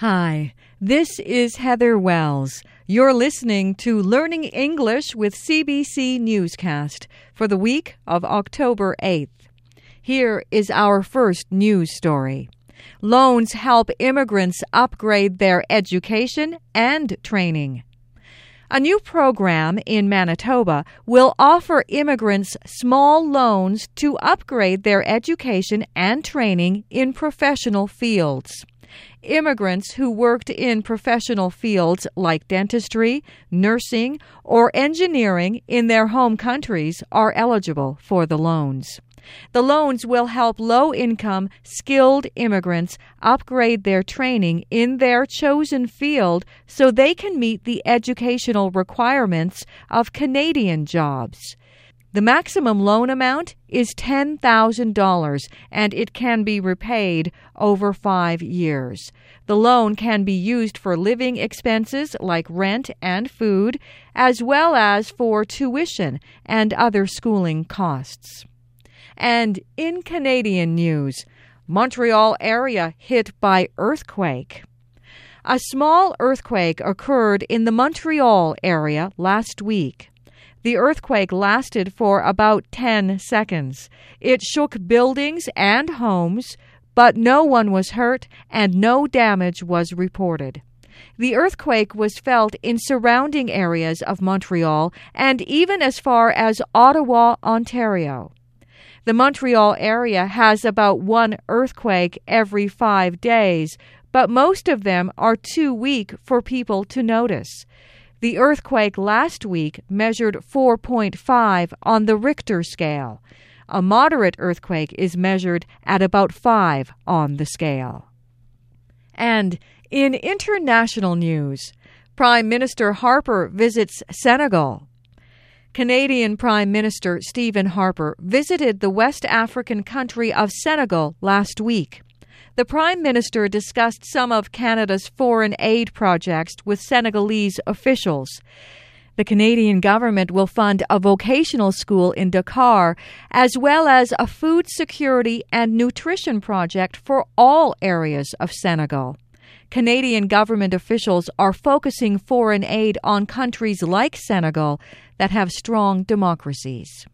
Hi, this is Heather Wells. You're listening to Learning English with CBC Newscast for the week of October 8th. Here is our first news story. Loans help immigrants upgrade their education and training. A new program in Manitoba will offer immigrants small loans to upgrade their education and training in professional fields. Immigrants who worked in professional fields like dentistry, nursing, or engineering in their home countries are eligible for the loans. The loans will help low income, skilled immigrants upgrade their training in their chosen field so they can meet the educational requirements of Canadian jobs. The maximum loan amount is $10,000 and it can be repaid over five years. The loan can be used for living expenses like rent and food, as well as for tuition and other schooling costs. And in Canadian news, Montreal area hit by earthquake. A small earthquake occurred in the Montreal area last week. The earthquake lasted for about 10 seconds. It shook buildings and homes, but no one was hurt and no damage was reported. The earthquake was felt in surrounding areas of Montreal and even as far as Ottawa, Ontario. The Montreal area has about one earthquake every five days, but most of them are too weak for people to notice. The earthquake last week measured 4.5 on the Richter scale. A moderate earthquake is measured at about 5 on the scale. And in international news, Prime Minister Harper visits Senegal. Canadian Prime Minister Stephen Harper visited the West African country of Senegal last week the Prime Minister discussed some of Canada's foreign aid projects with Senegalese officials. The Canadian government will fund a vocational school in Dakar, as well as a food security and nutrition project for all areas of Senegal. Canadian government officials are focusing foreign aid on countries like Senegal that have strong democracies.